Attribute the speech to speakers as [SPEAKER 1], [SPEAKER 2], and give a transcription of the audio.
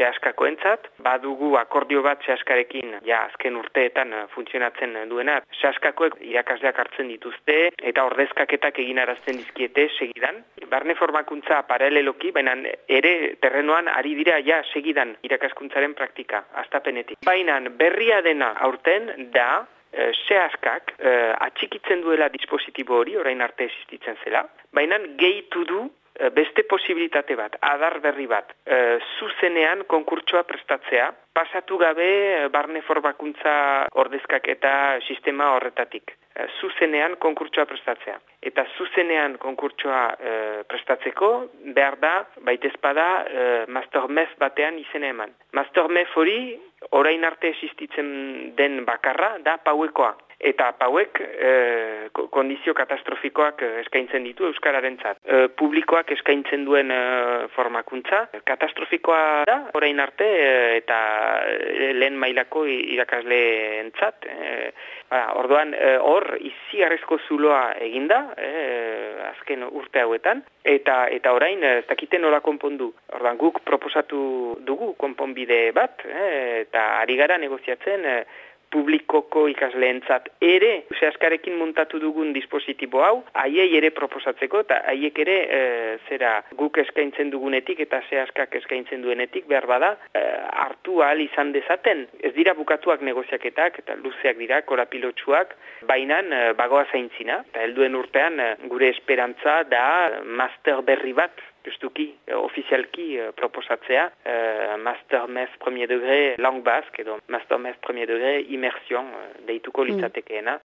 [SPEAKER 1] sehaskako entzat, badugu akordio bat sehaskarekin, ja azken urteetan funtzionatzen duena, sehaskakoek irakasleak hartzen dituzte, eta ordezkaketak egin arazten dizkiete segidan. Barne formakuntza paraleloki, baina ere terrenoan ari dira ja segidan irakaskuntzaren praktika, astapenetik. Baina berria dena aurten da, e, sehaskak e, atxikitzen duela dispositibo hori, orain arte existitzen zela, baina gehitu du Eh, beste posibilitate bat, adar berri bat, e, zuzenean konkurtsoa prestatzea, pasatu gabe eh, barne forbakuntza ordezkak eta sistema horretatik. E, zuzenean konkurtsoa prestatzea. Eta zuzenean konkurtsoa e, prestatzeko, behar da, baitezpada, e, master mef batean izena eman. Master mef hori, orain arte existitzen den bakarra, da pauekoa. Eta pauek e, kondizio katastrofikoak eh, eskaintzen ditu Euskararen zat. E, publikoak eskaintzen duen e, formakuntza. Katastrofikoa da, orain arte, eta lehen mailako irakasle entzat. E, orduan, hor, izi arrezko zuloa eginda, e, azken urte hauetan, eta eta orain ez dakiten nola konpondu. Orduan, guk proposatu dugu konponbide bat, e, eta ari gara negoziatzen, publikoko ikasleentzat ere zehaskarekin montatu dugun dispositibo hau, haiei ere proposatzeko eta haiek ere e, zera guk eskaintzen dugunetik eta zehaskak eskaintzen duenetik behar bada e, hartu ahal izan dezaten. Ez dira bukatuak negoziaketak eta luzeak dira korapilotsuak, baina e, bagoa zaintzina eta helduen urtean gure esperantza da master berri bat justuki, e, ofizialki e, proposatzea, master mez premier degre lang bazk, edo master mez premier degré immersion e, deituko mm. litzatekeena,